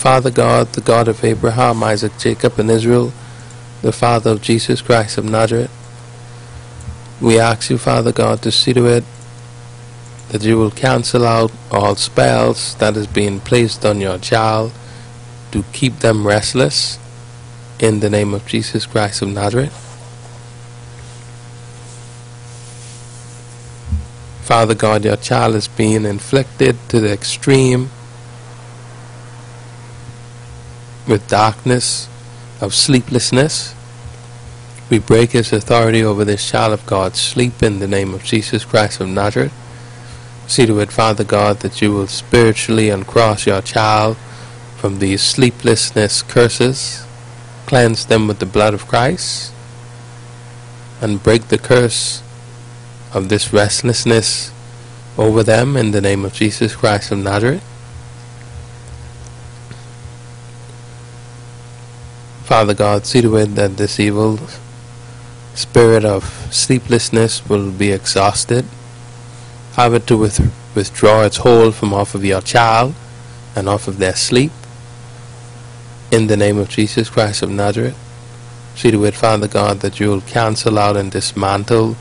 Father God, the God of Abraham, Isaac, Jacob, and Israel, the Father of Jesus Christ of Nazareth, we ask you, Father God, to see to it that you will cancel out all spells that is being placed on your child to keep them restless in the name of Jesus Christ of Nazareth. Father God, your child is being inflicted to the extreme with darkness of sleeplessness. We break his authority over this child of God. Sleep in the name of Jesus Christ of Nazareth. See to it, Father God, that you will spiritually uncross your child from these sleeplessness curses. Cleanse them with the blood of Christ. And break the curse of this restlessness over them in the name of Jesus Christ of Nazareth. Father God, see to it that this evil spirit of sleeplessness will be exhausted. Have it to with, withdraw its hold from off of your child and off of their sleep. In the name of Jesus Christ of Nazareth, see to it, Father God, that you will cancel out and dismantle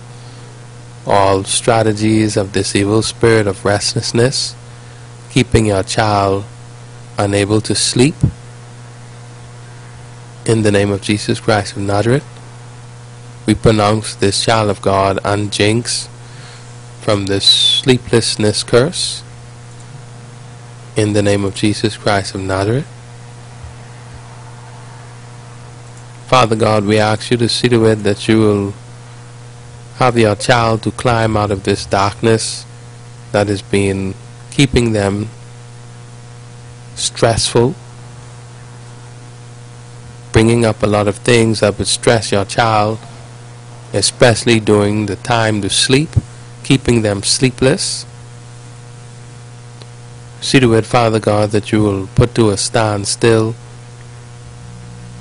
all strategies of this evil spirit of restlessness, keeping your child unable to sleep in the name of Jesus Christ of Nazareth, we pronounce this child of God unjinxed from this sleeplessness curse. In the name of Jesus Christ of Nazareth. Father God, we ask you to see to it that you will have your child to climb out of this darkness that has been keeping them stressful bringing up a lot of things that would stress your child, especially during the time to sleep, keeping them sleepless. See to it, Father God, that you will put to a standstill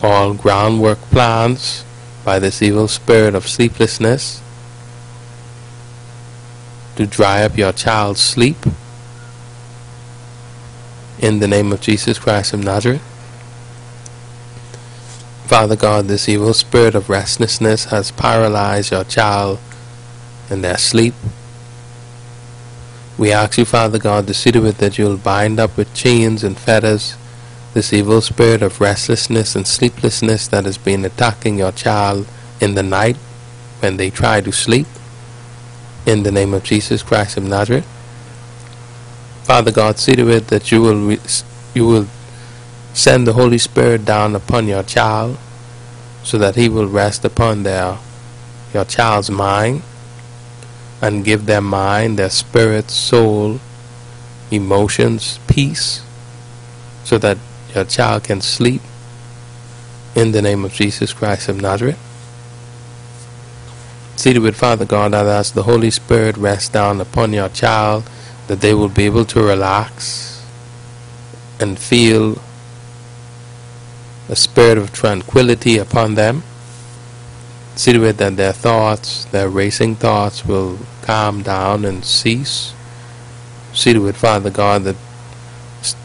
all groundwork plans by this evil spirit of sleeplessness to dry up your child's sleep in the name of Jesus Christ of Nazareth. Father God, this evil spirit of restlessness has paralyzed your child in their sleep. We ask you, Father God, to see to it that you'll bind up with chains and fetters this evil spirit of restlessness and sleeplessness that has been attacking your child in the night when they try to sleep. In the name of Jesus Christ of Nazareth. Father God, see to it that you will you will Send the Holy Spirit down upon your child so that he will rest upon their your child's mind and give their mind, their spirit, soul, emotions, peace so that your child can sleep in the name of Jesus Christ of Nazareth. Seated with Father God, I ask the Holy Spirit rest down upon your child, that they will be able to relax and feel a spirit of tranquility upon them. See to it that their thoughts, their racing thoughts, will calm down and cease. See to it, Father God, that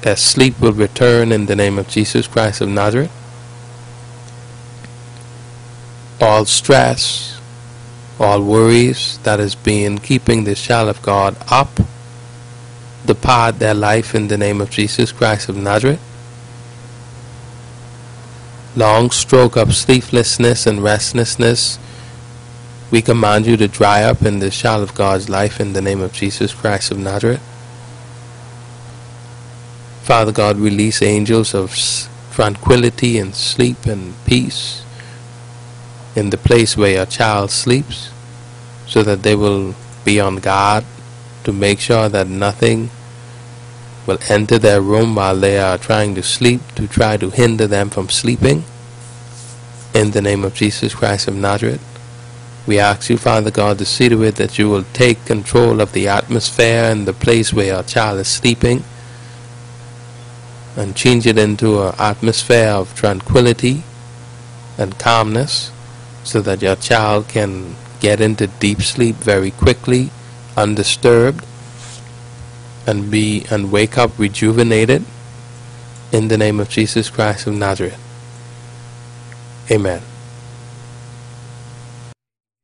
their sleep will return in the name of Jesus Christ of Nazareth. All stress, all worries that has been keeping this child of God up, depart their life in the name of Jesus Christ of Nazareth long stroke of sleeplessness and restlessness, we command you to dry up in the child of God's life in the name of Jesus Christ of Nazareth. Father God, release angels of tranquility and sleep and peace in the place where your child sleeps so that they will be on guard to make sure that nothing will enter their room while they are trying to sleep to try to hinder them from sleeping. In the name of Jesus Christ of Nazareth, we ask you, Father God, to see to it that you will take control of the atmosphere and the place where your child is sleeping and change it into an atmosphere of tranquility and calmness so that your child can get into deep sleep very quickly, undisturbed, and be and wake up rejuvenated in the name of Jesus Christ of Nazareth. Amen.